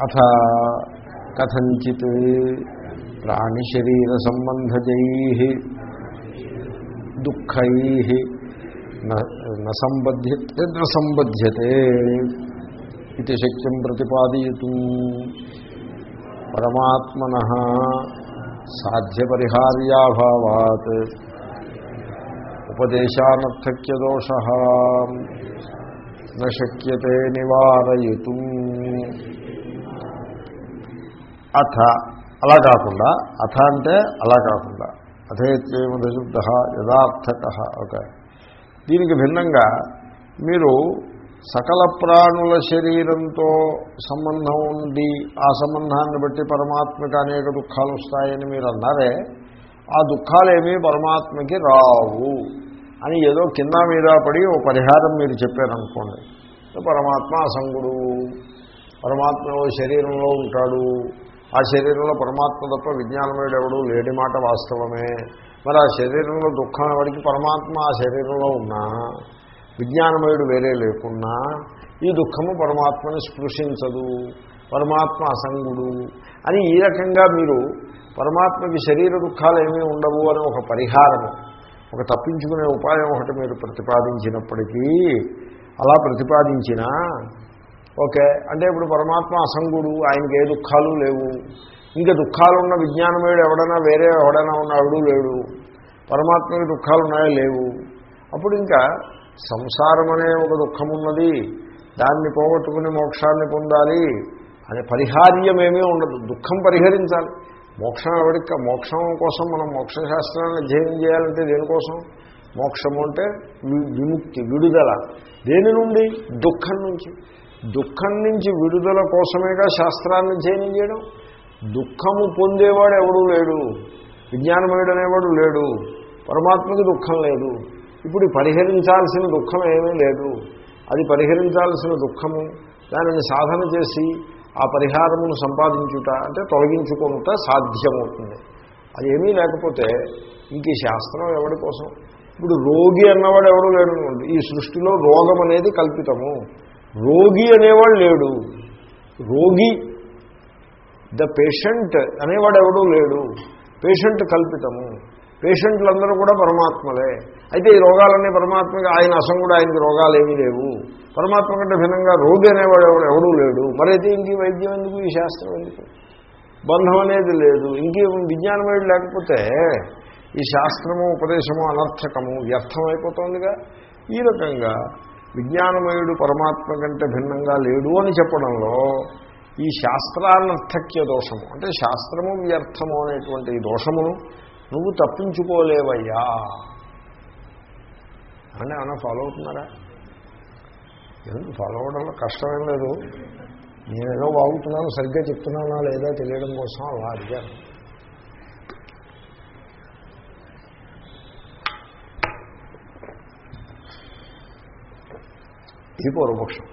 అథ కథంచిత్ ప్రాణిశరీర సంబంధజై దుఃఖై సంబధ్యతే న సంబధ్యతే ఇది శక్యం ప్రతిపాదయతు పరమాత్మన సాధ్యపరిహార్యాభావాత్ ఉపదేశానర్థక్యదోష నక్యతే నివారయతు అథ అలా కాకుండా అథ అంటే అలా కాకుండా. అథేత్యేమశుద్ధ యథార్థక ఓకే. దీనికి భిన్నంగా మీరు సకల ప్రాణుల శరీరంతో సంబంధం ఉండి ఆ సంబంధాన్ని బట్టి పరమాత్మకి అనేక దుఃఖాలు వస్తాయని మీరు అన్నారే ఆ దుఃఖాలేమీ పరమాత్మకి రావు అని ఏదో కింద మీద పడి ఓ పరిహారం మీరు చెప్పారనుకోండి. పరమాత్మ అసంగుడు పరమాత్మ శరీరంలో ఉంటాడు ఆ శరీరంలో పరమాత్మ తప్ప విజ్ఞానమయుడు ఎవడు లేడి మాట వాస్తవమే. మరి ఆ శరీరంలో దుఃఖం ఎవరికి పరమాత్మ ఆ శరీరంలో ఉన్నా విజ్ఞానమయుడు వేరే లేకున్నా ఈ దుఃఖము పరమాత్మని స్పృశించదు. పరమాత్మ అసంగుడు అని ఈ రకంగా మీరు పరమాత్మకి శరీర దుఃఖాలు ఏమీ ఉండవు అని ఒక పరిహారము ఒక తప్పించుకునే ఉపాయం ఒకటి మీరు ప్రతిపాదించినప్పటికీ అలా ప్రతిపాదించినా ఓకే అంటే ఇప్పుడు పరమాత్మ అసంగుడు ఆయనకి ఏ దుఃఖాలు లేవు. ఇంకా దుఃఖాలు ఉన్న విజ్ఞానమేడు ఎవడైనా వేరే ఎవడైనా ఉన్నాడు లేడు. పరమాత్మకి దుఃఖాలు ఉన్నాయో? లేవు. అప్పుడు ఇంకా సంసారం అనే ఒక దుఃఖం ఉన్నది. దాన్ని పోగొట్టుకుని మోక్షాన్ని పొందాలి అనే పరిహార్యమేమీ ఉండదు. దుఃఖం పరిహరించాలి. మోక్షం ఎవరికి? మోక్షం కోసం మనం మోక్ష శాస్త్రాన్ని అధ్యయనం చేయాలంటే దేనికోసం? మోక్షము అంటే విముక్తి విడుదల. దేని నుండి? దుఃఖం నుంచి. దుఃఖం నుంచి విడుదల కోసమేగా శాస్త్రాన్ని అధ్యయనం చేయడం? దుఃఖము పొందేవాడు ఎవడూ లేడు. విజ్ఞానమయుడు అనేవాడు లేడు. పరమాత్మకి దుఃఖం లేదు. ఇప్పుడు పరిహరించాల్సిన దుఃఖం ఏమీ లేదు. అది పరిహరించాల్సిన దుఃఖము దానిని సాధన చేసి ఆ పరిహారమును సంపాదించుట అంటే తొలగించుకుంట సాధ్యమవుతుంది. అది ఏమీ లేకపోతే ఇంక ఈ శాస్త్రం ఎవడి కోసం? ఇప్పుడు రోగి అన్నవాడు ఎవడు లేడు ఈ సృష్టిలో రోగం అనేది కల్పితము. రోగి అనేవాడు లేడు. రోగి ద పేషెంట్ అనేవాడు ఎవడూ లేడు. పేషెంట్ కల్పితము. పేషెంట్లందరూ కూడా పరమాత్మలే. అయితే ఈ రోగాలన్నీ పరమాత్మకి ఆయన అసంగుడు ఆయనకి రోగాలు ఏమీ లేవు. పరమాత్మ కంటే భిన్నంగా రోగి అనేవాడు ఎవడు ఎవడూ లేడు. మరైతే ఇంక ఈ వైద్యం ఎందుకు ఈ శాస్త్రం ఎందుకు? బంధం అనేది లేదు. ఇంకే విజ్ఞానమయుడు లేకపోతే ఈ శాస్త్రము ఉపదేశము అనర్థకము వ్యర్థమైపోతుందిగా. ఈ రకంగా విజ్ఞానమయుడు పరమాత్మ కంటే భిన్నంగా లేడు అని చెప్పడంలో ఈ శాస్త్రానర్థక్య దోషము అంటే శాస్త్రము వ్యర్థము అనేటువంటి ఈ దోషమును నువ్వు తప్పించుకోలేవయ్యా అంటే ఏమైనా ఫాలో అవుతున్నారా? ఎందుకు ఫాలో అవడంలో కష్టమేం లేదు. నేనేదో బాగుతున్నాను సరిగ్గా చెప్తున్నానా లేదా తెలియడం కోసం అలా అడిగాను. ఇది పూర్వపక్షం.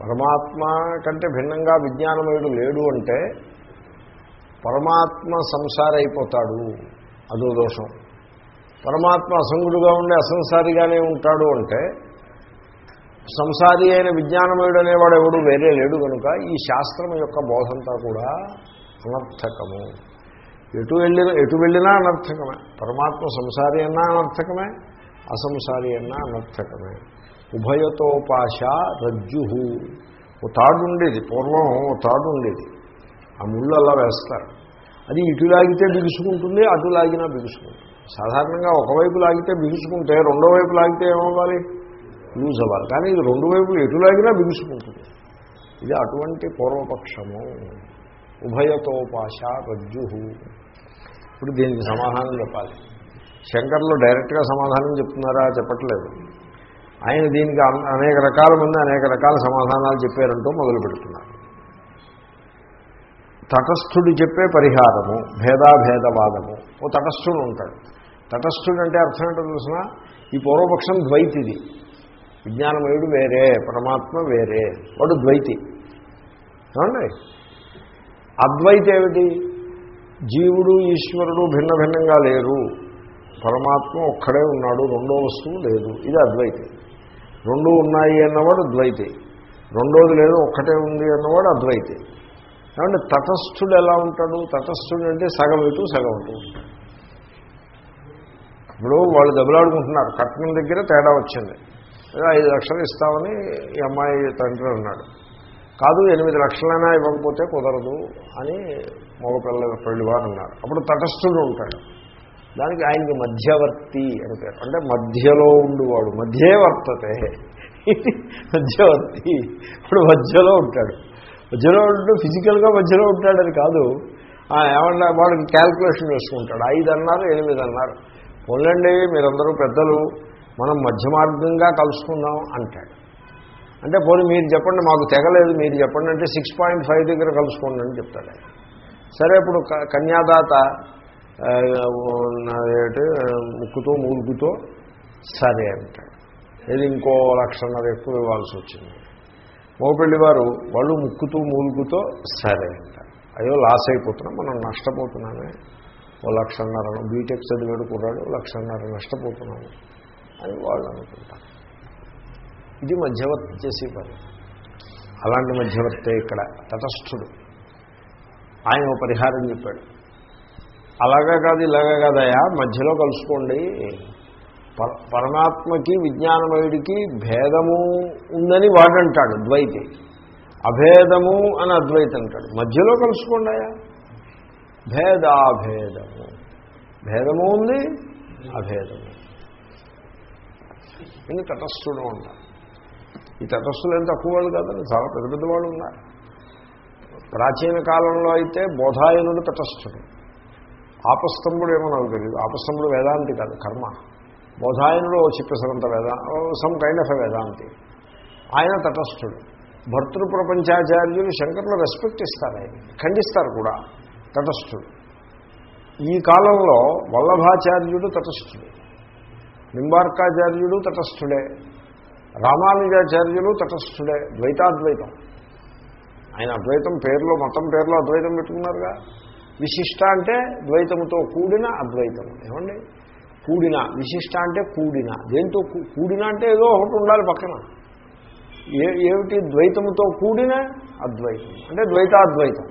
పరమాత్మ కంటే భిన్నంగా విజ్ఞానమయుడు లేడు అంటే పరమాత్మ సంసారి అయిపోతాడు అదో దోషం. పరమాత్మ అసంగుడుగా ఉండి అసంసారిగానే ఉంటాడు అంటే సంసారి అయిన విజ్ఞానమయుడు అనేవాడు ఎవడు వేరే లేడు కనుక ఈ శాస్త్రం యొక్క బోధంతా కూడా అనర్థకము. ఎటు వెళ్ళిన ఎటు వెళ్ళినా అనర్థకమే. పరమాత్మ సంసారి అన్నా అనర్థకమే. అసంసారి అన్నా అనర్థకమే ఉభయతోపాశ రజ్జు ఓ తాడు ఉండేది పూర్వం ఓ తాడు ఉండేది ఆ ముళ్ళు అలా వేస్తారు. అది ఇటు లాగితే బిగుసుకుంటుంది అటు లాగినా బిగుసుకుంటుంది. సాధారణంగా ఒకవైపు లాగితే బిగుసుకుంటే రెండో వైపు లాగితే ఏమవ్వాలి? లూజ్ అవ్వాలి. కానీ ఇది రెండు వైపులు ఎటు లాగినా బిగుసుకుంటుంది. ఇది అటువంటి పూర్వపక్షము. ఉభయతోపాశ రజ్జు ఇప్పుడు దీనికి సమాధానం చెప్పాలి. శంకర్లు డైరెక్ట్గా సమాధానం చెప్తున్నారా చెప్పట్లేదు. ఆయన దీనికి అనేక రకాల మంది అనేక రకాల సమాధానాలు చెప్పారంటూ మొదలు పెడుతున్నారు. తటస్థుడు చెప్పే పరిహారము భేదాభేదవాదము ఓ తటస్థుడు ఉంటాడు. తటస్థుడు అంటే అర్థం ఏంటో తెలిసిన? ఈ పూర్వపక్షం ద్వైతిది. విజ్ఞానమయుడు వేరే పరమాత్మ వేరే వాడు ద్వైతి. ఏమండి? అద్వైతి ఏమిటి జీవుడు ఈశ్వరుడు భిన్న భిన్నంగా లేరు. పరమాత్మ ఒక్కడే ఉన్నాడు రెండో వస్తువు లేదు. ఇది అద్వైతి. రెండు ఉన్నాయి అన్నవాడు ద్వైతి రెండోది లేదు ఒక్కటే ఉంది అన్నవాడు అద్వైతి. కాబట్టి తటస్థుడు ఎలా ఉంటాడు? తటస్థుడు అంటే సగం ఇటు సగం ఇటు ఇప్పుడు వాళ్ళు దెబ్బలాడుకుంటున్నారు. కట్నం దగ్గర తేడా వచ్చింది. ఐదు లక్షలు ఇస్తామని ఈ అమ్మాయి తండ్రి అన్నాడు. కాదు ఎనిమిది లక్షలైనా ఇవ్వకపోతే కుదరదు అని మగపిల్ల పెళ్ళివారు అన్నారు. అప్పుడు తటస్థుడు ఉంటాడు. దానికి ఆయనకి మధ్యవర్తి అని పేరు. అంటే మధ్యలో ఉండువాడు. మధ్యే వర్తతే. మధ్యవర్తి. ఇప్పుడు మధ్యలో ఉంటాడు. మధ్యలో ఉంటూ ఫిజికల్గా మధ్యలో ఉంటాడని కాదు. ఏమన్నా వాడికి క్యాల్కులేషన్ వేసుకుంటాడు. ఐదు అన్నారు ఎనిమిది అన్నారు పోలండి మీరందరూ పెద్దలు మనం మధ్య మార్గంగా కలుసుకుందాం అంటాడు. అంటే పోనీ మీరు చెప్పండి మాకు తెగలేదు మీరు చెప్పండి అంటే సిక్స్ పాయింట్ ఫైవ్ దగ్గర కలుసుకోండి అని చెప్తాడు సరే ఇప్పుడు క- కన్యాదాత ఏంటి ముక్కుతో మూలుగుతో సరే అంటాడు. ఇది ఇంకో లక్షన్నర ఎక్కువ ఇవ్వాల్సి వచ్చింది. మోపెళ్ళి వారు వాళ్ళు ముక్కుతూ మూలుగుతో సరే అంటారు. అయ్యో లాస్ అయిపోతున్నాం మనం నష్టపోతున్నామే. ఓ లక్షన్నర బీటెక్ చదివాడు కుర్రాడు లక్షన్నర నష్టపోతున్నాము అని వాళ్ళు అనుకుంటారు. ఇది మధ్యవర్తి చేసే పని అలాంటి మధ్యవర్తే ఇక్కడ తటస్థుడు. ఆయన ఓ పరిహారం చెప్పాడు. అలాగా కాదు ఇలాగా కాదయా మధ్యలో కలుసుకోండి. పరమాత్మకి విజ్ఞానమయుడికి భేదము ఉందని వాడంటాడు ద్వైతి అభేదము అని అద్వైతి అంటాడు. మధ్యలో కలుసుకోండి అయ్యా. భేదాభేదము. భేదము ఉంది అభేదము. ఇది తటస్థుడు ఉంటారు. ఈ తటస్థులు ఏం తక్కువ వాళ్ళు కాదండి చాలా పెద్ద పెద్దవాళ్ళు ఉన్నారు. ప్రాచీన కాలంలో అయితే బోధాయనుడు తటస్థుడు. ఆపస్తంభుడు ఏమో నాకు తెలియదు ఆపస్తంభుడు వేదాంతి కాదు కర్మ. బోధాయనుడు ఓ చిత్తసరంత వేదా సమ్ కైండ్ ఆఫ్ వేదాంతి. ఆయన తటస్థుడు. భర్తృ ప్రపంచాచార్యులు శంకర్లు రెస్పెక్ట్ ఇస్తారు ఆయన ఖండిస్తారు కూడా తటస్థుడు. ఈ కాలంలో వల్లభాచార్యుడు తటస్థుడు నింబార్కాచార్యుడు తటస్థుడే రామానుజాచార్యులు తటస్థుడే ద్వైతాద్వైతం. ఆయన అద్వైతం పేరులో మతం పేరులో అద్వైతం పెట్టుకున్నారుగా. విశిష్ట అంటే ద్వైతముతో కూడిన అద్వైతం ఏమండి? కూడిన విశిష్ట అంటే కూడిన. దేంతో కూడిన అంటే ఏదో ఒకటి ఉండాలి పక్కన. ఏ ఏమిటి? ద్వైతముతో కూడిన అద్వైతం. అంటే ద్వైతాద్వైతం.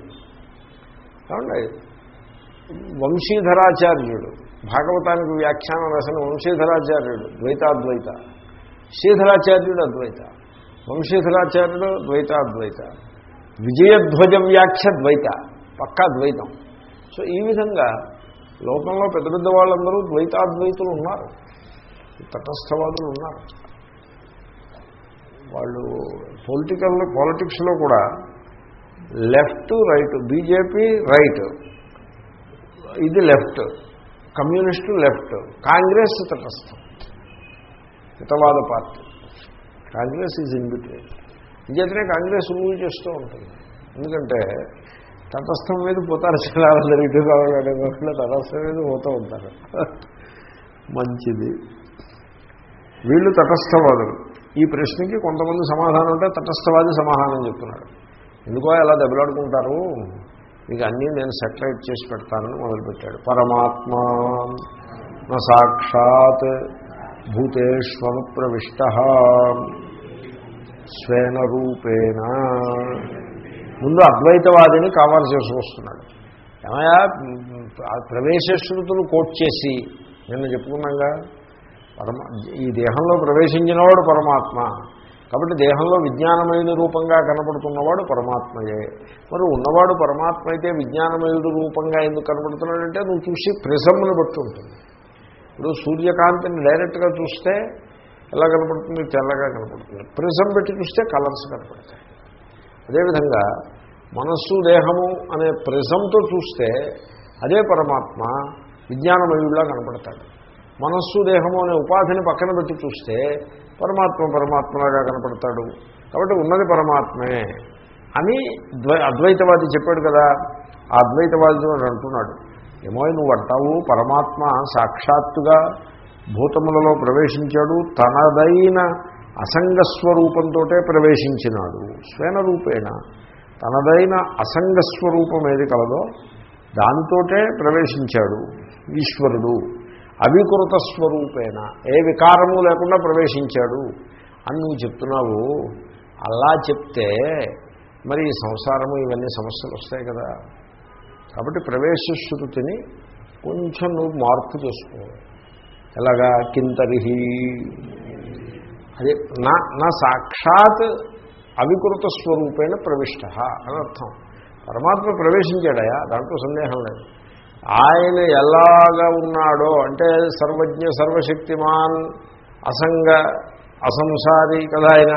ఏమండి? వంశీధరాచార్యుడు. భాగవతానికి వ్యాఖ్యానం రాసిన వంశీధరాచార్యుడు ద్వైతాద్వైత. శ్రీధరాచార్యుడు అద్వైత. వంశీధరాచార్యుడు ద్వైతాద్వైత. విజయధ్వజ వ్యాఖ్య ద్వైత. పక్కా ద్వైతం. సో ఈ విధంగా లోకంలో పెద్ద పెద్ద వాళ్ళందరూ ద్వైతాద్వైతులు ఉన్నారు. తటస్థవాదులు ఉన్నారు. వాళ్ళు పొలిటికల్ పాలిటిక్స్లో కూడా లెఫ్ట్ రైట్ బీజేపీ రైట్ ఇది లెఫ్ట్ కమ్యూనిస్టు లెఫ్ట్ కాంగ్రెస్ తటస్థం. హితవాద party. Congress is in between ఇంకేతనే Congress move చేస్తూ ఉంటుంది. ఎందుకంటే తటస్థం మీద పోతారు చిలాలందరూ ఇటు కావాలనే తటస్థం మీద పోతూ ఉంటారు. మంచిది. వీళ్ళు తటస్థవాదులు. ఈ ప్రశ్నకి కొంతమంది సమాధానం ఉంటే తటస్థవాది సమాధానం చెప్తున్నాడు ఎందుకో ఎలా దెబ్బలాడుకుంటారు. ఇక అన్నీ నేను సెటిలైట్ చేసి పెడతానని మొదలుపెట్టాడు. పరమాత్మ సాక్షాత్ భూతేష్వను ప్రవిష్ట. స్వేన రూపేణ. ముందు అద్వైతవాదిని కావాలి చేసి వస్తున్నాడు. ఏమయ్యా ప్రవేశ శృతులు కోట్ చేసి నిన్న చెప్పుకున్నాగా పరమా ఈ దేహంలో ప్రవేశించినవాడు పరమాత్మ కాబట్టి దేహంలో విజ్ఞానమయుడు రూపంగా కనపడుతున్నవాడు పరమాత్మయే. మరి ఉన్నవాడు పరమాత్మ అయితే విజ్ఞానమయుడు రూపంగా ఎందుకు కనపడుతున్నాడంటే నువ్వు చూసి ప్రిజమ్ను బట్టి ఉంటుంది. ఇప్పుడు సూర్యకాంతిని డైరెక్ట్గా చూస్తే ఎలా కనపడుతుంది? తెల్లగా కనపడుతుంది. ప్రిజం పెట్టి చూస్తే కలర్స్ కనపడతాయి. అదేవిధంగా మనస్సు దేహము అనే ప్రిజంతో చూస్తే అదే పరమాత్మ విజ్ఞానమయుడిలా కనపడతాడు. మనస్సు దేహము అనే ఉపాధిని పక్కన పెట్టి చూస్తే పరమాత్మ పరమాత్మలాగా కనపడతాడు. కాబట్టి ఉన్నది పరమాత్మే అని అద్వైతవాది చెప్పాడు కదా. ఆ అద్వైతవాది అంటున్నాడు. ఏమో నువ్వు అంటావు పరమాత్మ సాక్షాత్తుగా భూతములలో ప్రవేశించాడు. తనదైన అసంగస్వరూపంతో ప్రవేశించినాడు. స్వేన రూపేణ. తనదైన అసంగస్వరూపం ఏది కలదో దానితోటే ప్రవేశించాడు ఈశ్వరుడు. అవికృత స్వరూపేణ ఏ వికారము లేకుండా ప్రవేశించాడు. అని నువ్వు చెప్తున్నావు. అలా చెప్తే మరి ఈ సంసారము ఇవన్నీ సమస్యలు వస్తాయి కదా. కాబట్టి ప్రవేశ శృతిని కొంచెం నువ్వు మార్పు చేసుకో. ఎలాగా? కింతరిహి. అది నా నా సాక్షాత్ అవికృత స్వరూపేణ ప్రవిష్ట అని అర్థం. పరమాత్మ ప్రవేశించాడయా? దాంట్లో సందేహం లేదు. ఆయన ఎలాగా ఉన్నాడో అంటే సర్వజ్ఞ సర్వశక్తిమాన్ అసంగ అసంసారి కదా ఆయన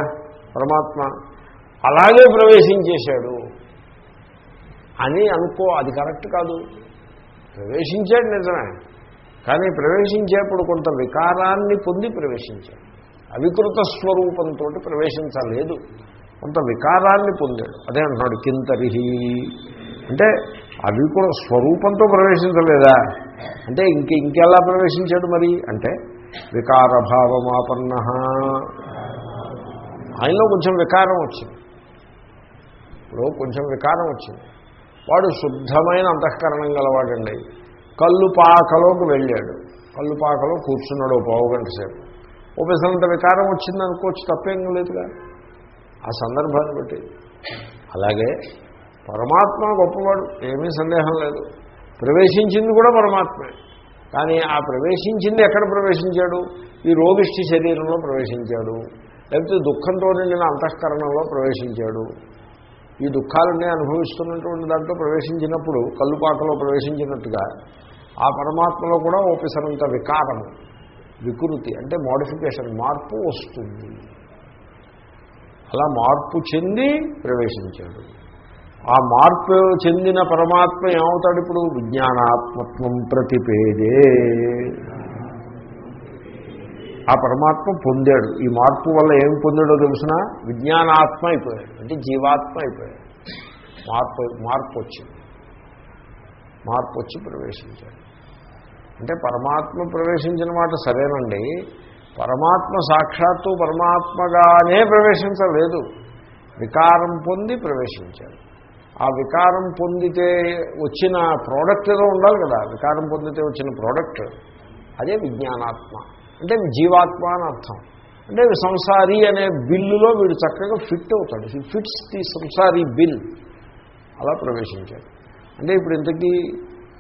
పరమాత్మ. అలాగే ప్రవేశించేశాడు అని అనుకో అది కరెక్ట్ కాదు. ప్రవేశించాడు నిజమే. కానీ ప్రవేశించేప్పుడు కొంత వికారాన్ని పొంది ప్రవేశించాడు. అవికృత స్వరూపంతో ప్రవేశించలేదు. కొంత వికారాన్ని పొందాడు. అదే అంటున్నాడు కింతరిహి. అంటే అవికృత స్వరూపంతో ప్రవేశించలేదా? అంటే ఇంక ఇంకెలా ప్రవేశించాడు మరి? అంటే వికారభావమాపన్న. ఆయనలో కొంచెం వికారం వచ్చింది. ఇప్పుడు కొంచెం వికారం వచ్చింది. వాడు శుద్ధమైన అంతఃకరణం గలవాడండి. కళ్ళు పాకలోకి వెళ్ళాడు. కళ్ళు పాకలో కూర్చున్నాడు ఓ పావు గంట సేపు. ఉపసంత వికారం వచ్చింది అనుకోవచ్చు తప్పేం లేదుగా. ఆ సందర్భాన్ని బట్టి. అలాగే పరమాత్మ గొప్పవాడు ఏమీ సందేహం లేదు. ప్రవేశించింది కూడా పరమాత్మే. కానీ ఆ ప్రవేశించింది ఎక్కడ ప్రవేశించాడు? ఈ రోగిష్టి శరీరంలో ప్రవేశించాడు. లేకపోతే దుఃఖంతో నిండిన అంతఃకరణంలో ప్రవేశించాడు. ఈ దుఃఖాలన్నీ అనుభవిస్తున్నటువంటి దాంట్లో ప్రవేశించినప్పుడు కల్లుపాకలో ప్రవేశించినట్టుగా ఆ పరమాత్మలో కూడా ఓపిసనంత వికారము. వికృతి అంటే మోడిఫికేషన్ మార్పు వస్తుంది. అలా మార్పు చెంది ప్రవేశించాడు. ఆ మార్పు చెందిన పరమాత్మ ఏమవుతాడు ఇప్పుడు? విజ్ఞానాత్మత్వం ప్రతిపేదే. ఆ పరమాత్మ పొందాడు. ఈ మార్పు వల్ల ఏం పొందాడో తెలిసిన? విజ్ఞానాత్మ అయిపోయాడు. అంటే జీవాత్మ అయిపోయాడు. మార్పు మార్పు వచ్చింది. మార్పు వచ్చి ప్రవేశించాడు. అంటే పరమాత్మ ప్రవేశించిన మాట సరేనండి పరమాత్మ సాక్షాత్తు పరమాత్మగానే ప్రవేశించలేదు. వికారం పొంది ప్రవేశించాడు ఆ వికారం పొందితే వచ్చిన ప్రోడక్ట్ ఏదో ఉండాలి కదా వికారం పొందితే వచ్చిన ప్రోడక్ట్ అదే విజ్ఞానాత్మ. అంటే జీవాత్మ అని అర్థం. అంటే సంసారి అనే బిల్లులో వీడు చక్కగా ఫిట్ అవుతాడు. ఫిట్స్ ది సంసారీ బిల్. అలా ప్రవేశించాడు అంటే ఇప్పుడు ఇంతకీ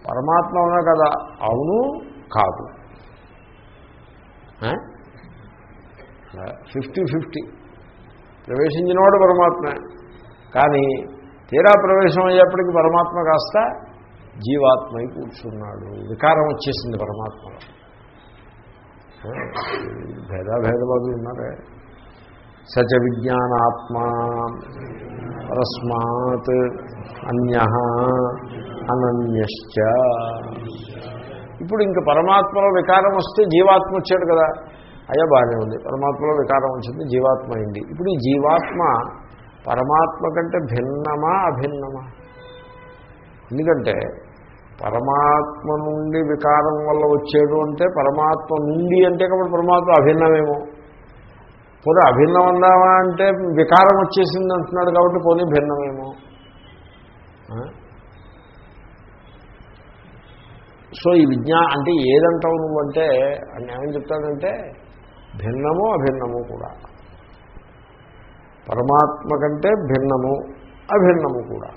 పరమాత్మ అవునా కదా. అవును కాదు ఫిఫ్టీ ఫిఫ్టీ. ప్రవేశించినవాడు పరమాత్మే. కానీ తీరా ప్రవేశం అయ్యేప్పటికీ పరమాత్మ కాస్త జీవాత్మై కూర్చున్నాడు. వికారం వచ్చేసింది పరమాత్మలో భేదాభేదవాదు ఉన్నారే? సచ విజ్ఞానాత్మా పరస్మాత్ అన్య. అనన్యశ్చ. ఇప్పుడు ఇంక పరమాత్మలో వికారం వస్తే జీవాత్మ వచ్చాడు కదా. అయ్యా బాగానే ఉంది. పరమాత్మలో వికారం వచ్చింది జీవాత్మ అయింది. ఇప్పుడు ఈ జీవాత్మ పరమాత్మ కంటే భిన్నమా అభిన్నమా? ఎందుకంటే పరమాత్మ నుండి వికారం వల్ల వచ్చేడు అంటే పరమాత్మ నుండి అంటే కాబట్టి పరమాత్మ అభిన్నమేమో. పోనీ అభిన్నం అందామా అంటే వికారం వచ్చేసింది అంటున్నాడు కాబట్టి పోనీ భిన్నమేమో. సో ఈ విజ్ఞా అంటే ఏదంటావు నువ్వంటే అని ఏమని చెప్తాడంటే భిన్నము అభిన్నము కూడా. పరమాత్మ కంటే భిన్నము అభిన్నము కూడా.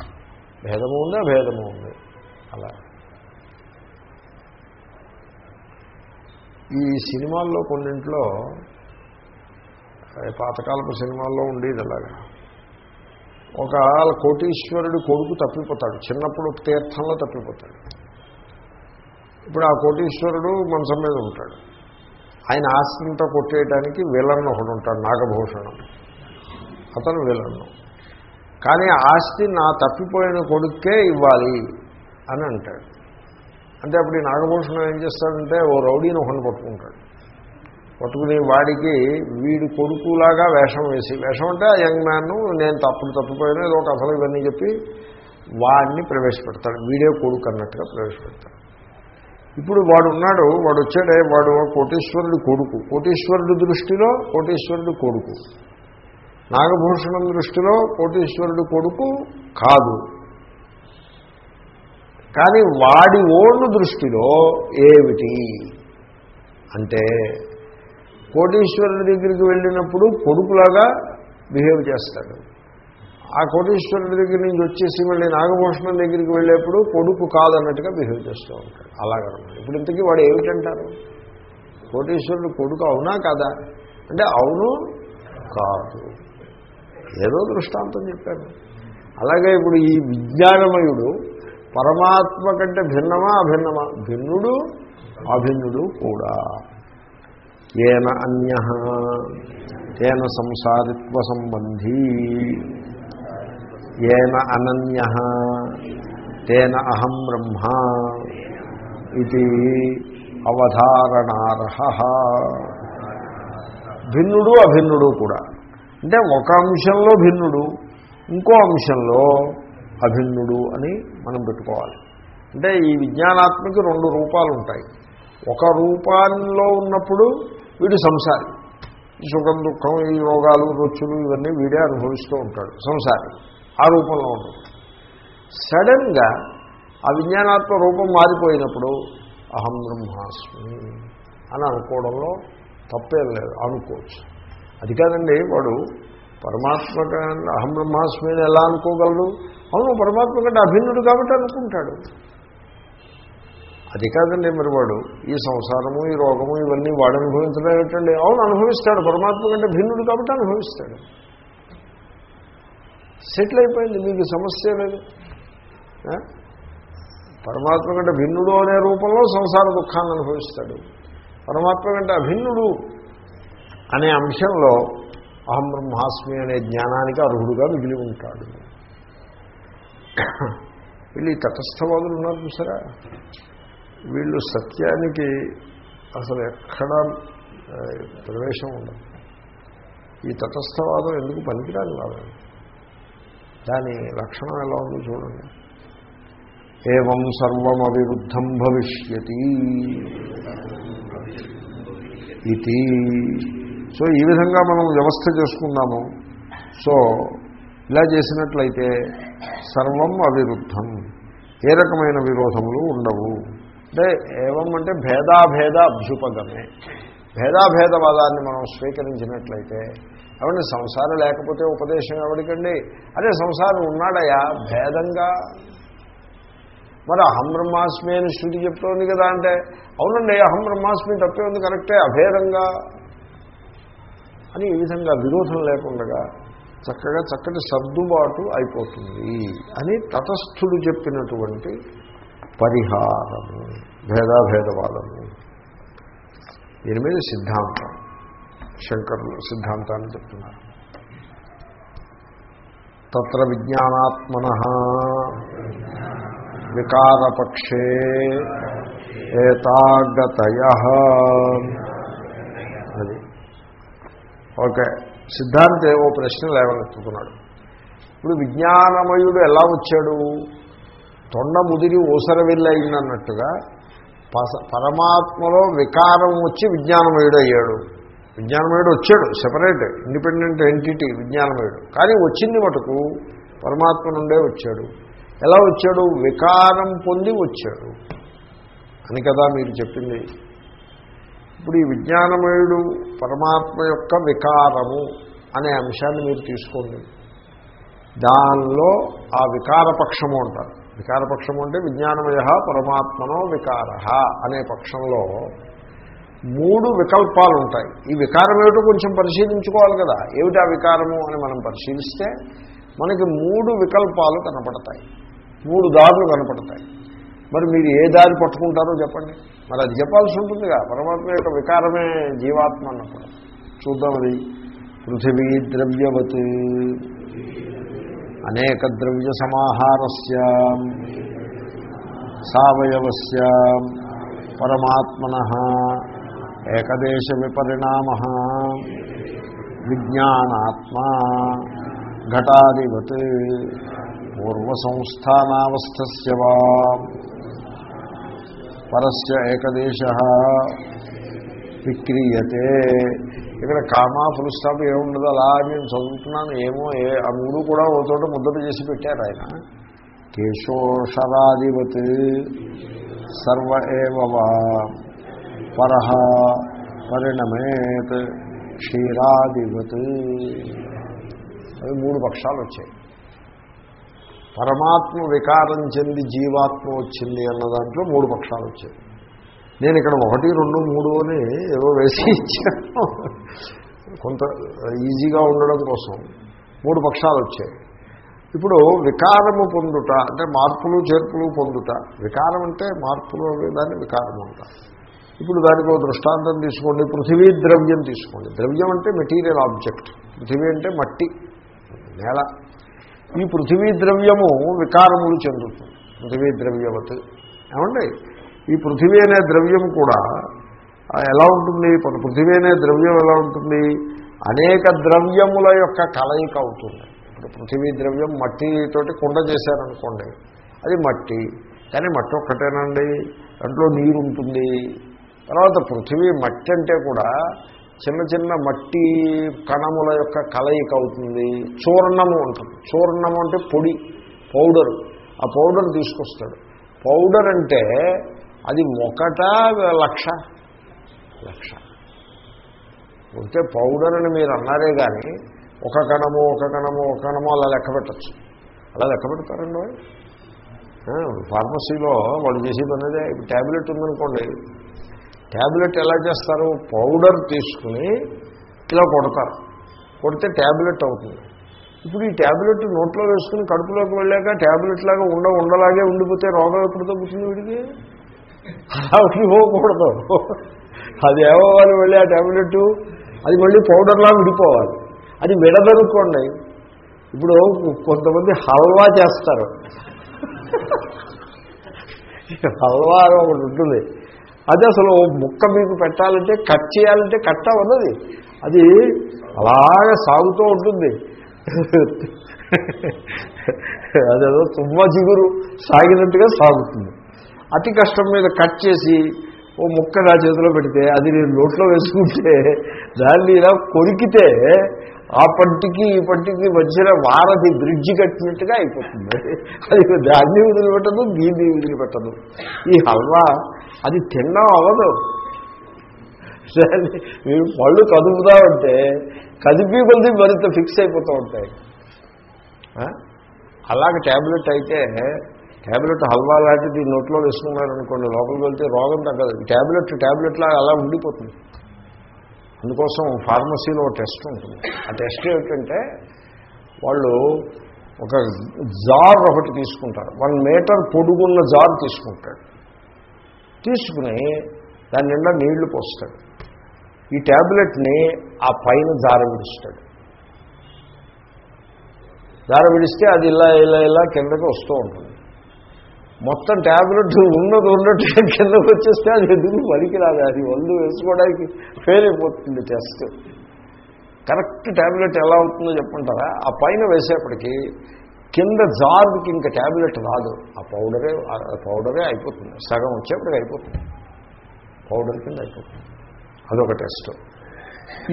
భేదము ఉంది అభేదము ఉంది. అలా. ఈ సినిమాల్లో కొన్నింట్లో పాతకాలపు సినిమాల్లో ఉండేది అలాగా. ఒక కోటీశ్వరుడు కొడుకు తప్పిపోతాడు చిన్నప్పుడు తీర్థంలో తప్పిపోతాడు. ఇప్పుడు ఆ కోటీశ్వరుడు మనసం మీద ఉంటాడు. ఆయన ఆస్తింతో కొట్టేయడానికి విలన్ ఒకడు ఉంటాడు నాగభూషణం. అతను విలన్ను. కానీ ఆస్తి నా తప్పిపోయిన కొడుక్కే ఇవ్వాలి అని అంటాడు. అంటే అప్పుడు ఈ నాగభూషణం ఏం చేస్తాడంటే ఓ రౌడీని ఒకటి పట్టుకుంటాడు. పట్టుకుని వాడికి వీడి కొడుకులాగా వేషం వేసి వేషం అంటే ఆ యంగ్ మ్యాన్ నేను తప్పుడు తప్పిపోయాను ఏదో ఒక అసలు ఇవన్నీ చెప్పి వాడిని ప్రవేశపెడతాడు. వీడే కొడుకు అన్నట్టుగా ప్రవేశపెడతాడు. ఇప్పుడు వాడు ఉన్నాడు వాడు వచ్చాడే వాడు కోటీశ్వరుడు కొడుకు. కోటీశ్వరుడు దృష్టిలో కోటీశ్వరుడు కొడుకు. నాగభూషణం దృష్టిలో కోటీశ్వరుడు కొడుకు కాదు. కానీ వాడి ఓళ్ళు దృష్టిలో ఏమిటి? అంటే కోటీశ్వరుడి దగ్గరికి వెళ్ళినప్పుడు కొడుకులాగా బిహేవ్ చేస్తాడు. ఆ కోటీశ్వరుడి దగ్గర నుంచి వచ్చేసి మళ్ళీ నాగభూషణం దగ్గరికి వెళ్ళేప్పుడు కొడుకు కాదన్నట్టుగా బిహేవ్ చేస్తూ ఉంటాడు. అలాగనమాట. ఇప్పుడు ఇంతకీ వాడు ఏమిటంటారు? కోటీశ్వరుడు కొడుకు అవునా కాదా? అంటే అవును కాదు. ఏదో దృష్టాంతం చెప్పాను అలాగే ఇప్పుడు ఈ విజ్ఞానమయుడు పరమాత్మ కంటే భిన్నమా అభిన్నమా? భిన్నుడు అభిన్నుడు కూడా. ఏన అన్య తేన సంసారిత్వ సంబంధీ. ఏన అనన్య తేన అహం బ్రహ్మ ఇది అవధారణార్హ. భిన్నుడు అభిన్నుడు కూడా. అంటే ఒక అంశంలో భిన్నుడు ఇంకో అంశంలో అభిన్నుడు అని మనం పెట్టుకోవాలి. అంటే ఈ విజ్ఞానాత్మకి రెండు రూపాలు ఉంటాయి ఒక రూపాల్లో ఉన్నప్పుడు వీడు సంసారి. సుఖం దుఃఖం ఈ రోగాలు రొచ్చులు ఇవన్నీ వీడే అనుభవిస్తూ ఉంటాడు. సంసారి. ఆ రూపంలో ఉంటుంది సడన్గా ఆ విజ్ఞానాత్మ రూపం మారిపోయినప్పుడు అహం బ్రహ్మాస్మి అని అనుకోవడంలో తప్పేం లేదు అనుకోవచ్చు. అది కాదండి వాడు పరమాత్మ కంటే అహం బ్రహ్మాస్మిని ఎలా అనుకోగలడు? అవును పరమాత్మ కంటే అభిన్నుడు కాబట్టి అనుకుంటాడు. అది కాదండి మరి వాడు ఈ సంసారము ఈ రోగము ఇవన్నీ వాడు అనుభవించడం ఏమిటండి? అవును అనుభవిస్తాడు పరమాత్మ కంటే భిన్నుడు కాబట్టి అనుభవిస్తాడు. సెటిల్ అయిపోయింది మీకు సమస్య లేదు. పరమాత్మ కంటే భిన్నుడు అనే రూపంలో సంసార దుఃఖాన్ని అనుభవిస్తాడు. పరమాత్మ కంటే అభిన్నుడు అనే అంశంలో అహం బ్రహ్మాస్మి అనే జ్ఞానానికి అర్హుడుగా మిగిలి ఉంటాడు. వీళ్ళు తటస్థవాదులు ఉన్నారు చూసారా? వీళ్ళు సత్యానికి అసలు ఎక్కడ ప్రవేశం ఉండదు. ఈ తటస్థవాదం ఎందుకు పనికిరాని వాళ్ళని దాని లక్షణం ఎలా ఉందో చూడండి. ఏం సర్వం అవిరుద్ధం భవిష్యతి ఇది. సో ఈ విధంగా మనం వ్యవస్థ చేసుకున్నాము. సో ఇలా చేసినట్లయితే సర్వం అవిరుద్ధం ఏ రకమైన విరోధములు ఉండవు. అంటే ఏవం అంటే భేదాభేద అభ్యుపగమే. భేదాభేదవాదాన్ని మనం స్వీకరించినట్లయితే ఏమంటే సంసారం లేకపోతే ఉపదేశం ఎవరికండి? అదే సంసారం ఉన్నాడయా? భేదంగా. మరి అహం బ్రహ్మాస్మి అని శృతి చెప్తోంది కదా అంటే అవునండి అహం బ్రహ్మాస్మి తప్పే ఉంది కరెక్టే అభేదంగా. అని ఈ విధంగా విరోధం లేకుండా చక్కగా చక్కటి సర్దుబాటు అయిపోతుంది అని తటస్థుడు చెప్పినటువంటి పరిహారము భేదాభేదవాదము. దీని మీద సిద్ధాంతం. శంకరులు సిద్ధాంతాన్ని చెప్తున్నారు. తత్ర విజ్ఞానాత్మన వికారపక్షే ఏతాగతయ అది. ఓకే సిద్ధాంతే ఓ ప్రశ్న లేవనెత్తుకున్నాడు ఇప్పుడు విజ్ఞానమయుడు ఎలా వచ్చాడు? తొండ ముదిరి ఊసరవిల్లయిందన్నట్టుగా పస పరమాత్మలో వికారం వచ్చి విజ్ఞానమయుడు అయ్యాడు విజ్ఞానమయుడు వచ్చాడు సెపరేట్ ఇండిపెండెంట్ ఎంటిటీ విజ్ఞానమయుడు. కానీ వచ్చింది మటుకు పరమాత్మ నుండే వచ్చాడు. ఎలా వచ్చాడు? వికారం పొంది వచ్చాడు అని కదా మీరు చెప్పింది. ఇప్పుడు ఈ విజ్ఞానమయుడు పరమాత్మ యొక్క వికారము అనే అంశాన్ని మీరు తీసుకోండి. దానిలో ఆ వికారపక్షము అంటారు. వికారపక్షము అంటే విజ్ఞానమయ పరమాత్మనో వికార అనే పక్షంలో మూడు వికల్పాలు ఉంటాయి ఈ వికారం ఏమిటో కొంచెం పరిశీలించుకోవాలి కదా. ఏమిటి ఆ వికారము అని మనం పరిశీలిస్తే మనకి మూడు వికల్పాలు కనపడతాయి. మూడు దారులు కనపడతాయి. మరి మీరు ఏ దారి పట్టుకుంటారో చెప్పండి. మరి అది చెప్పాల్సి ఉంటుందిగా. పరమాత్మ యొక్క వికారమే జీవాత్మ అన్నప్పుడు. చూద్దాం అది. పృథివీ ద్రవ్యవత్. అనేక ద్రవ్య సమాహారస్య. సవయవస్య. పరమాత్మన. ఏకదేశ విపరిణామ విజ్ఞానాత్మ ఘటాదివత్ పూర్వసంస్థానావస్థస్య వా. పరస్య ఏకదేశ విక్రీయతే. ఇక్కడ కామా ఫుల్ స్టాప్ ఏముండదు అలా నేను చదువుతున్నాను ఏమో ఏ ఆ మూడు కూడా ఓ చోట ముద్దట చేసి పెట్టారు ఆయన. కేశోషరాధిపతి సర్వ ఏవవా పరహ పరిణమేత్ క్షీరాదివత్. అవి మూడు పక్షాలు వచ్చాయి. పరమాత్మ వికారం చెంది జీవాత్మ వచ్చింది అన్న దాంట్లో మూడు పక్షాలు వచ్చాయి. నేను ఇక్కడ ఒకటి రెండు మూడు అని ఏవో వేసి ఇచ్చాను. కొంత ఈజీగా ఉండడం కోసం మూడు పక్షాలు వచ్చాయి. ఇప్పుడు వికారము పొందుట అంటే మార్పులు చేర్పులు పొందుట. వికారం అంటే మార్పులు దాన్ని వికారం అంటారు. ఇప్పుడు దానికి ఒక దృష్టాంతం తీసుకోండి. పృథివీ ద్రవ్యం తీసుకోండి. ద్రవ్యం అంటే మెటీరియల్ ఆబ్జెక్ట్. పృథివీ అంటే మట్టి నేల. ఈ పృథివీ ద్రవ్యము వికారములు చెందుతుంది. పృథివీ ద్రవ్యవత్. ఏమండి? ఈ పృథివీ అనే ద్రవ్యం కూడా ఎలా ఉంటుంది? పృథివీ అనే ద్రవ్యం ఎలా ఉంటుంది? అనేక ద్రవ్యముల యొక్క కలయిక అవుతుంది. ఇప్పుడు పృథివీ ద్రవ్యం మట్టితోటి కుండ చేశారనుకోండి. అది మట్టి. కానీ మట్టి ఒక్కటేనండి. దాంట్లో నీరు ఉంటుంది తర్వాత పృథివీ మట్టి అంటే కూడా చిన్న చిన్న మట్టి కణముల యొక్క కలయిక అవుతుంది. చూర్ణము ఉంటుంది చూర్ణము అంటే పొడి పౌడర్. ఆ పౌడర్ తీసుకొస్తాడు. పౌడర్ అంటే అది ఒకట లక్ష. లక్ష. ఉంటే పౌడర్ అని మీరు అన్నారే కానీ ఒక కణము ఒక కణము ఒక కణము అలా లెక్క పెట్టచ్చు. అలా లెక్క పెడతారండి ఫార్మసీలో వాళ్ళు చేసే పని అదే ఇప్పుడు ట్యాబ్లెట్ ఉందనుకోండి. ట్యాబ్లెట్ ఎలా చేస్తారు? పౌడర్ తీసుకుని ఇలా కొడతారు. కొడితే ట్యాబ్లెట్ అవుతుంది. ఇప్పుడు ఈ ట్యాబ్లెట్ నోట్లో వేసుకుని కడుపులోకి వెళ్ళాక ట్యాబ్లెట్ లాగా ఉండ ఉండలాగే ఉండిపోతే రోగం ఎప్పుడు తగ్గుతుంది వీడికి? అలా ఉండిపోకూడదు అది ఏమవ్వాలి మళ్ళీ ఆ ట్యాబ్లెట్ అది మళ్ళీ పౌడర్లా విడిపోవాలి. అది విడదనుకోండి. ఇప్పుడు కొంతమంది హల్వా చేస్తారు. హల్వా అని ఒకటి ఉంటుంది. అది అసలు ఓ ముక్క మీకు పెట్టాలంటే కట్ చేయాలంటే కట్ అవ్వదు అది అలాగే సాగుతూ ఉంటుంది. అదేదో తుమ్మ జిగురు సాగినట్టుగా సాగుతుంది. అతి కష్టం మీద కట్ చేసి ఓ ముక్క నా చేతిలో పెడితే అది నేను నోట్లో వేసుకుంటే దాన్ని ఇలా కొరికితే ఆ పంటికి ఈ పంటికి మధ్యన వారధి బ్రిడ్జి కట్టినట్టుగా అయిపోతుంది. అది దాన్ని వదిలిపెట్టదు దీన్ని వదిలిపెట్టదు. ఈ హల్వా అది తినడం అవ్వదు. మీరు పళ్ళు కదుపుతా ఉంటే కదిపి కొద్ది మరింత ఫిక్స్ అయిపోతూ ఉంటాయి. అలాగే ట్యాబ్లెట్ అయితే ట్యాబ్లెట్ హల్వా లాంటిది నోట్లో వేసుకున్నారనుకోండి లోపలికి వెళ్తే రోగం తగ్గదు. ట్యాబ్లెట్ ట్యాబ్లెట్ లాగా అలా ఉండిపోతుంది. అందుకోసం ఫార్మసీలో ఒక టెస్ట్ ఉంటుంది. ఆ టెస్ట్ ఏమిటంటే వాళ్ళు ఒక జార్ ఒకటి తీసుకుంటారు. వన్ మీటర్ పొడుగున్న జార్ తీసుకుంటాడు తీసుకుని దాని నిండా నీళ్ళు పోస్తాడు. ఈ ట్యాబ్లెట్ని ఆ పైన జార విడుస్తాడు. దార విడిస్తే అది ఇలా ఇలా ఇలా కిందకి వస్తూ ఉంటుంది. మొత్తం ట్యాబ్లెట్ ఉన్నది ఉన్నట్టు కిందకు వచ్చేస్తే అది పలికి రాదు అది ఒళ్ళు వేసుకోవడానికి ఫెయిల్ అయిపోతుంది టెస్ట్. కరెక్ట్ ట్యాబ్లెట్ ఎలా అవుతుందో చెప్పంటారా ఆ పైన వేసేప్పటికీ కింద జార్కి ఇంకా ట్యాబ్లెట్ రాదు. ఆ పౌడరే ఆ పౌడరే అయిపోతుంది. సగం వచ్చేప్పటికి అయిపోతుంది. పౌడర్ కింద అయిపోతుంది. అదొక టెస్ట్.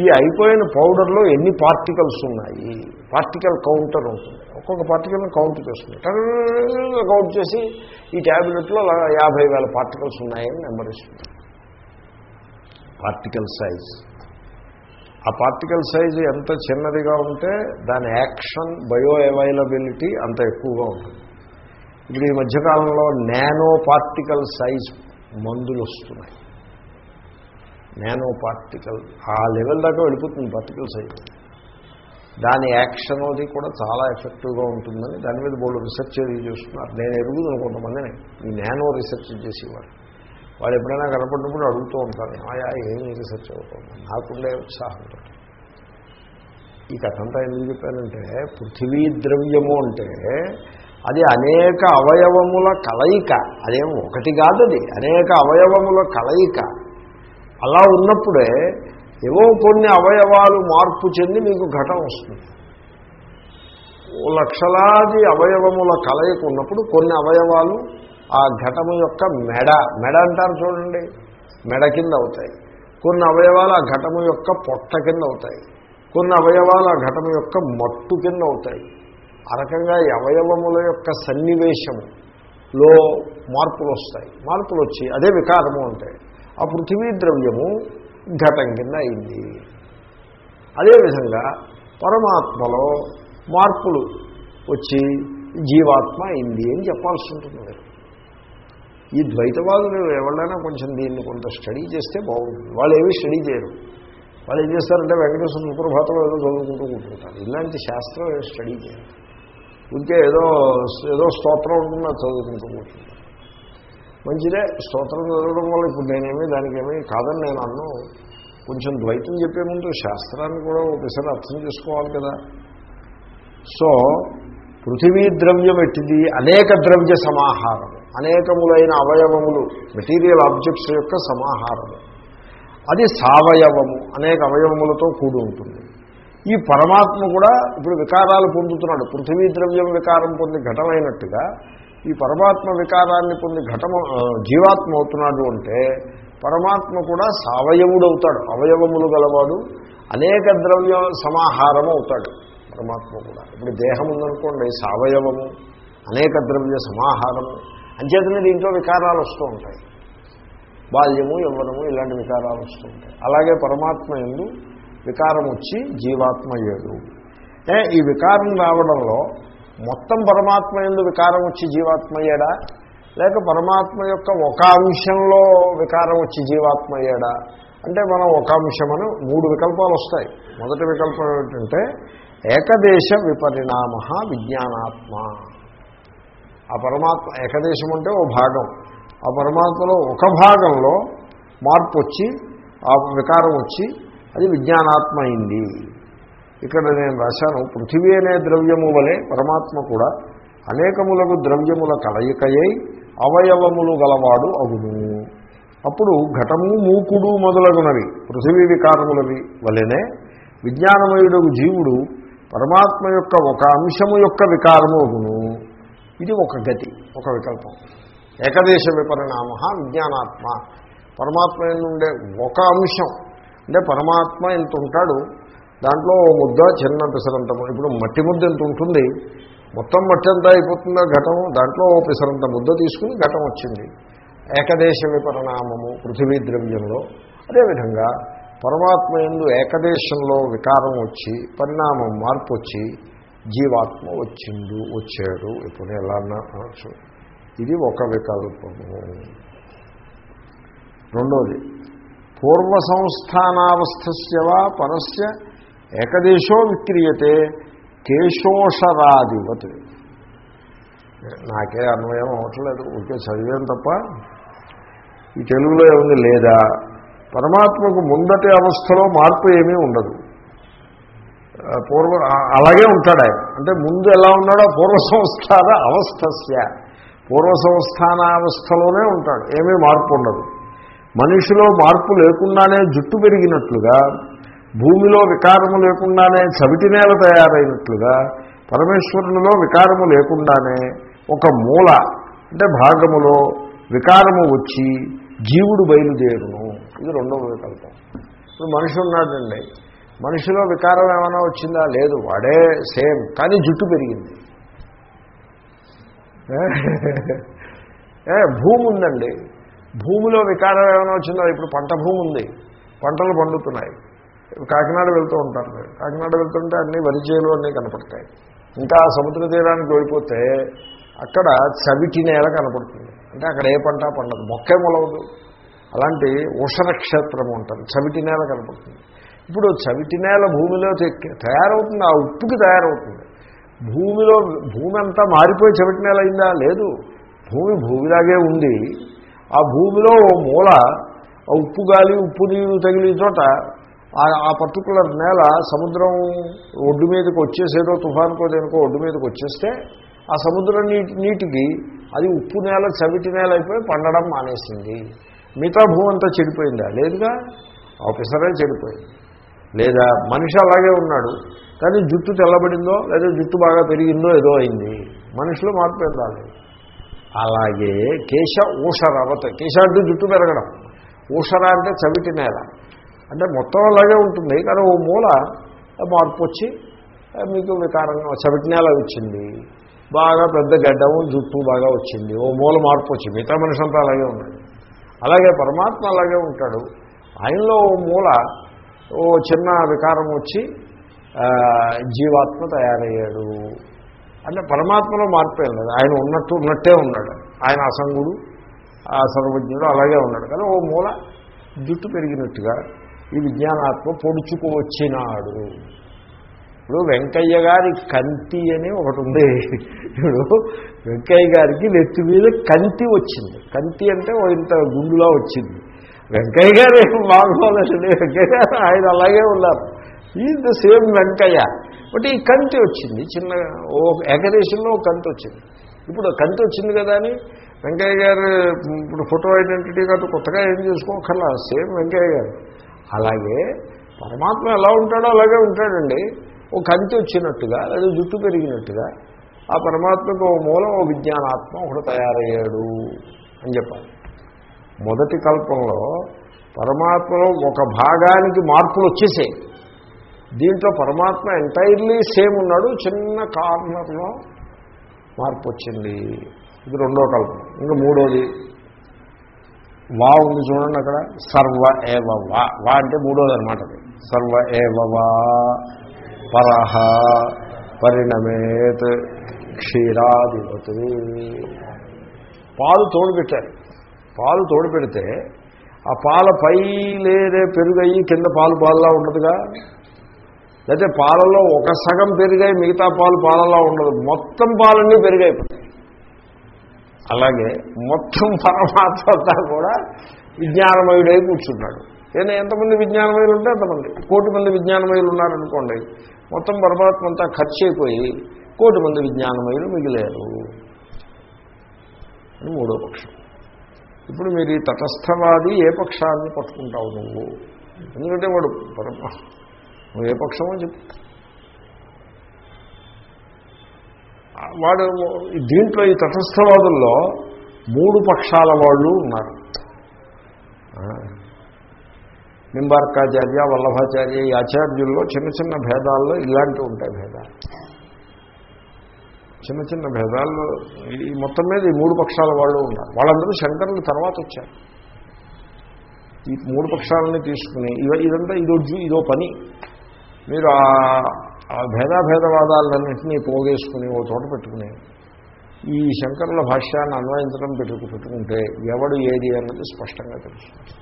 ఈ అయిపోయిన పౌడర్లో ఎన్ని పార్టికల్స్ ఉన్నాయి? పార్టికల్ కౌంటర్ ఉంటుంది. ఒక్కొక్క పార్టికల్ని కౌంట్ చేస్తుంది. కౌంట్ చేసి ఈ ట్యాబ్లెట్లో యాభై వేల పార్టికల్స్ ఉన్నాయని నెంబర్ ఇస్తుంది పార్టికల్ సైజ్ ఆ పార్టికల్ సైజు ఎంత చిన్నదిగా ఉంటే దాని యాక్షన్ బయో అవైలబిలిటీ అంత ఎక్కువగా ఉంటుంది. ఇప్పుడు ఈ మధ్యకాలంలో నానో పార్టికల్ సైజ్ మందులు వస్తున్నాయి. నానో పార్టికల్ ఆ లెవెల్ దాకా వెళ్ళిపోతుంది పార్టికల్ సైజ్. దాని యాక్షన్ అది కూడా చాలా ఎఫెక్టివ్గా ఉంటుందని దాని మీద వాళ్ళు రీసెర్చ్ అది చేస్తున్నారు. నేను ఎరుగుదాను కొంతమందిని ఈ నానో రీసెర్చ్ చేసేవారు వాళ్ళు ఎప్పుడైనా కనపడినప్పుడు అడుగుతూ ఉంటారు ఆయా ఏమి రీసెర్చ్ అవుతుంది? నాకుండే ఉత్సాహంతో ఈ కథంతా ఎందుకు చెప్పానంటే పృథివీ ద్రవ్యము అంటే అది అనేక అవయవముల కలయిక. అదేం ఒకటి కాదు అది అనేక అవయవముల కలయిక. అలా ఉన్నప్పుడే ఏవో కొన్ని అవయవాలు మార్పు చెంది మీకు ఘటం వస్తుంది. ఓ లక్షలాది అవయవముల కలయిక ఉన్నప్పుడు కొన్ని అవయవాలు ఆ ఘటము యొక్క మెడ. మెడ అంటారు చూడండి. మెడ కింద అవుతాయి. కొన్ని అవయవాలు ఆ ఘటము యొక్క పొట్ట కింద అవుతాయి. కొన్ని అవయవాలు ఆ ఘటము యొక్క మట్టు కింద అవుతాయి. ఆ రకంగా ఈ అవయవముల యొక్క సన్నివేశములో మార్పులు వస్తాయి. మార్పులు వచ్చి అదే వికారము ఉంటాయి ఆ పృథివీ ద్రవ్యము ఘటం కింద అయింది. అదేవిధంగా పరమాత్మలో మార్పులు వచ్చి జీవాత్మ అయింది అని చెప్పాల్సి ఉంటుంది. మీరు ఈ ద్వైతవాదులు ఎవరైనా కొంచెం దీన్ని కొంత స్టడీ చేస్తే బాగుంటుంది. వాళ్ళు ఏమీ స్టడీ చేయరు. వాళ్ళు ఏం చేస్తారంటే వెంకటేశ్వర సుప్రభాతం ఏదో చదువుకుంటూ కూర్చుంటారు. ఇలాంటి శాస్త్రం ఏదో స్టడీ చేయరు. ఇంకే ఏదో ఏదో స్తోత్రం ఉంటుంది అది చదువుకుంటూ కూర్చుంటారు. మంచిదే స్తోత్రం చదవడం వల్ల ఇప్పుడు నేనేమి దానికేమీ కాదని నేను అన్ను. కొంచెం ద్వైతం చెప్పే ముందు శాస్త్రాన్ని కూడా ఒకసారి అర్థం చేసుకోవాలి కదా. సో పృథివీ ద్రవ్యం ఎట్టిది అనేక ద్రవ్య సమాహారము. అనేకములైన అవయవములు మెటీరియల్ ఆబ్జెక్ట్స్ యొక్క సమాహారము. అది సవయవము అనేక అవయవములతో కూడి ఉంటుంది. ఈ పరమాత్మ కూడా ఇప్పుడు వికారాలు పొందుతున్నాడు. పృథివీ ద్రవ్యం వికారం పొంది ఘటమైనట్టుగా ఈ పరమాత్మ వికారాన్ని పొంది ఘటము జీవాత్మ అవుతున్నాడు అంటే పరమాత్మ కూడా సావయవుడు అవుతాడు అవయవములు గలవాడు అనేక ద్రవ్య సమాహారం అవుతాడు. పరమాత్మ కూడా. ఇప్పుడు దేహం ఉందనుకోండి సావయవము అనేక ద్రవ్య సమాహారము అంచేతనే దీంట్లో వికారాలు వస్తూ ఉంటాయి. బాల్యము యవ్వనము ఇలాంటి వికారాలు వస్తూ ఉంటాయి. అలాగే పరమాత్మ ఎందు వికారం వచ్చి జీవాత్మ ఏడు. ఈ వికారం రావడంలో మొత్తం పరమాత్మ ఎందు వికారం వచ్చి జీవాత్మ ఏడా? లేక పరమాత్మ యొక్క ఒక అంశంలో వికారం వచ్చి జీవాత్మ ఏడా? అంటే మనం ఒక అంశమని మూడు వికల్పాలు వస్తాయి. మొదటి వికల్పం ఏమిటంటే ఏకదేశ విపరిణామ విజ్ఞానాత్మ. ఆ పరమాత్మ ఏకదేశం అంటే ఓ భాగం. ఆ పరమాత్మలో ఒక భాగంలో మార్పు వచ్చి ఆ వికారం వచ్చి అది విజ్ఞానాత్మ అయింది. ఇక్కడ నేను రాశాను పృథివీ అనే ద్రవ్యము వలె పరమాత్మ కూడా అనేకములకు ద్రవ్యముల కలయికయై అవయవములు గలవాడు అగును అప్పుడు ఘటము మూకుడు మొదలగునవి పృథివీ వికారములవి వలెనే విజ్ఞానమయుడు జీవుడు పరమాత్మ యొక్క ఒక అంశము యొక్క వికారము అగును ఇది ఒక గతి ఒక వికల్పం. ఏకదేశ విపరిణామ విజ్ఞానాత్మ పరమాత్మ ఉండే ఒక అంశం. అంటే పరమాత్మ ఎంత ఉంటాడు దాంట్లో ఓ ముద్ద చిన్న పిసరంత ఇప్పుడు మట్టి ముద్ద ఎంత ఉంటుంది మొత్తం మట్టి అంతా అయిపోతుందా ఘటం? దాంట్లో ఓ పిసరంత ముద్ద తీసుకుని ఘటం వచ్చింది. ఏకదేశ విపరిణామము పృథివీ ద్రవ్యంలో. అదేవిధంగా పరమాత్మ ఎందు ఏకదేశంలో వికారం వచ్చి పరిణామం మార్పు వచ్చి జీవాత్మ వచ్చిండు వచ్చాడు. ఇప్పుడు ఎలా అన్నా? అనొచ్చు ఇది ఒక వికల్పము. రెండోది పూర్వ సంస్థానావస్థస్యవా పరస్య ఏకదేశో విక్రియతే కేశోషరాదివత్ నాకే అన్వయం అవ్వట్లేదు ఊరికే చదివాను తప్ప. ఈ తెలుగులో ఏముంది? లేదా. పరమాత్మకు ముందటి అవస్థలో మార్పు ఏమీ ఉండదు. పూర్వ అలాగే ఉంటాడు ఆయన. అంటే ముందు ఎలా ఉన్నాడో పూర్వ సంస్థాన అవస్థస్య. పూర్వ సంస్థానావస్థలోనే ఉంటాడు. ఏమీ మార్పు ఉండదు. మనిషిలో మార్పు లేకుండానే జుట్టు పెరిగినట్లుగా భూమిలో వికారము లేకుండానే చవిటి నేల తయారైనట్లుగా పరమేశ్వరునిలో వికారము లేకుండానే ఒక మూల అంటే భాగములో వికారము వచ్చి జీవుడు బయలుదేరును. ఇది రెండవ వికల్పం. ఇప్పుడు మనిషి ఉన్నాడండి. మనిషిలో వికారం ఏమైనా వచ్చిందా? లేదు వాడే సేమ్ కానీ జుట్టు పెరిగింది. ఏ? భూమి ఉందండి. భూమిలో వికారం ఏమైనా వచ్చిందా? ఇప్పుడు పంట భూమి ఉంది. పంటలు పండుతున్నాయి. కాకినాడ వెళ్తూ ఉంటారు మీరు. కాకినాడ వెళ్తుంటే అన్ని వరిచేలు అన్నీ కనపడతాయి. ఇంకా సముద్ర తీరానికి వెళ్ళిపోతే అక్కడ చవిటి నేల కనపడుతుంది. అంటే అక్కడ ఏ పంట పండదు. మొక్కే మొలవదు. అలాంటి ఉషణ క్షేత్రం ఉంటుంది. చవిటి నేల కనపడుతుంది. ఇప్పుడు చవిటి నేల భూమిలో తయారవుతుంది ఆ ఉప్పుకి తయారవుతుంది. భూమిలో భూమి అంతా మారిపోయి చవిటి నేల అయిందా? లేదు. భూమి భూమిలాగే ఉంది. ఆ భూమిలో ఓ మూల ఆ ఉప్పు గాలి ఉప్పు నీరు తగిలిన చోట ఆ- పర్టికులర్ నేల సముద్రం ఒడ్డు మీదకి వచ్చేసేదో తుఫాన్కో దేనికో ఒడ్డు మీదకి వచ్చేస్తే ఆ సముద్రం నీటి నీటికి అది ఉప్పు నేల చవిటి నేల అయిపోయి పండడం మానేసింది. మిగతా భూమి అంతా చెడిపోయిందా? లేదుగా. ఆఫీసరే చెడిపోయింది. లేదా మనిషి అలాగే ఉన్నాడు కానీ జుట్టు తెల్లబడిందో లేదా జుట్టు బాగా పెరిగిందో ఏదో అయింది. మనిషిలో మార్పు ఏం రాలేదు. అలాగే కేశ ఊషరవత కేశ అంటూ జుట్టు పెరగడం. ఊషర అంటే చవిటి నేల. అంటే మొత్తం అలాగే ఉంటుంది కానీ ఓ మూల మార్పు వచ్చి మీకు వికారంగా చవిటి నేల వచ్చింది. బాగా పెద్ద గడ్డము జుట్టు బాగా వచ్చింది. ఓ మూల మార్పు వచ్చింది మిగతా మనిషి అంతా అలాగే ఉన్నాడు. అలాగే పరమాత్మ అలాగే ఉంటాడు. ఆయనలో ఓ మూల ఓ చిన్న వికారం వచ్చి జీవాత్మ తయారయ్యాడు. అంటే పరమాత్మలో మార్పేం లేదు. ఆయన ఉన్నట్టు ఉన్నట్టే ఉన్నాడు. ఆయన అసంగుడు ఆ సర్వజ్ఞుడు అలాగే ఉన్నాడు. కానీ ఓ మూల జుట్టు పెరిగినట్టుగా ఈ విజ్ఞానాత్మ పొడుచుకు వచ్చినాడు ఇప్పుడు వెంకయ్య గారి కంతి అని ఒకటి ఉంది. ఇప్పుడు వెంకయ్య గారికి నెత్తి మీద కంతి వచ్చింది. కంతి అంటే ఓ ఇంత గుండులా వచ్చింది. వెంకయ్య గారు ఏం బాగోలేదండి వెంకయ్య గారు ఆయన అలాగే ఉన్నారు. ఈ ద సేమ్ వెంకయ్య. బట్ ఈ కంతి వచ్చింది చిన్న ఓ ఎగరేషన్లో ఒక కంతి వచ్చింది. ఇప్పుడు కంతి వచ్చింది కదా అని వెంకయ్య గారు ఇప్పుడు ఫోటో ఐడెంటిటీ కాదు కొత్తగా ఏం చేసుకోకర్లా సేమ్ వెంకయ్య గారు. అలాగే పరమాత్మ ఎలా ఉంటాడో అలాగే ఉంటాడండి. ఓ కంతి వచ్చినట్టుగా లేదా జుట్టు పెరిగినట్టుగా ఆ పరమాత్మకు ఓ మూలం ఓ విజ్ఞానాత్మ ఒకడు తయారయ్యాడు అని చెప్పాలి. మొదటి కల్పంలో పరమాత్మలో ఒక భాగానికి మార్పులు వచ్చేసాయి. దీంట్లో పరమాత్మ ఎంటైర్లీ సేమ్ ఉన్నాడు చిన్న కార్నర్లో మార్పు వచ్చింది. ఇది రెండో కల్పన ఇంకా మూడోది వా ఉంది చూడండి అక్కడ సర్వ ఏవ వా. వా అంటే మూడోది అనమాట అది. సర్వ ఏవ వా పరహ పరిణమేత్ క్షీరాధిపతి. పాలు తోడు పెట్టారు. పాలు తోడు పెడితే ఆ పాల పై లేదే పెరుగయి కింద పాలు పాలులా ఉండదుగా? లేకపోతే పాలలో ఒక సగం పెరిగాయి మిగతా పాలు పాలలా ఉండదు. మొత్తం పాలన్నీ పెరిగైపోతాయి. అలాగే మొత్తం పరమాత్మ కూడా విజ్ఞానమయుడై కూర్చున్నాడు. నేను ఎంతమంది విజ్ఞానమయులు ఉంటే అంతమంది. కోటి మంది విజ్ఞానమయులు ఉన్నారనుకోండి మొత్తం పరమాత్మ అంతా ఖర్చు అయిపోయి కోటి మంది విజ్ఞానమయులు మిగిలేరు. అని మూడో పక్షం. ఇప్పుడు మీరు ఈ తటస్థవాది ఏ పక్షాన్ని పట్టుకుంటావు నువ్వు? ఎందుకంటే వాడు పరమ నువ్వు ఏ పక్షమో చెప్పు. వాడు దీంట్లో ఈ తటస్థవాదుల్లో మూడు పక్షాల వాళ్ళు ఉన్నారు. నింబార్కాచార్య వల్లభాచార్య ఈ ఆచార్యుల్లో చిన్న చిన్న భేదాల్లో ఇలాంటివి ఉంటాయి భేదాలు. చిన్న చిన్న భేదాల్లో ఈ మొత్తం మీద ఈ మూడు పక్షాల వాళ్ళు ఉన్నారు. వాళ్ళందరూ శంకరులు తర్వాత వచ్చారు. ఈ మూడు పక్షాలని తీసుకుని ఇవ ఇదంతా ఇదో ఇదో పని. మీరు ఆ- భేదాభేదవాదాలన్నింటినీ పోగేసుకుని ఓ చోట పెట్టుకుని ఈ శంకరుల భాష్యాన్ని అన్వయించడం పెట్టుకు పెట్టుకుంటే ఎవడు ఏది అన్నది స్పష్టంగా తెలుస్తుంది.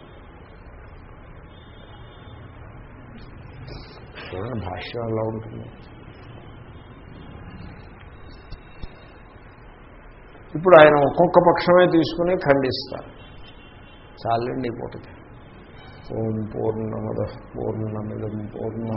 భాష్యం ఎలా ఉంటుంది. ఇప్పుడు ఆయన ఒక్కొక్క పక్షమే తీసుకుని ఖండిస్తారు. చాలండి పూటకి. ఓం పూర్ణమద పూర్ణమిదం పూర్ణ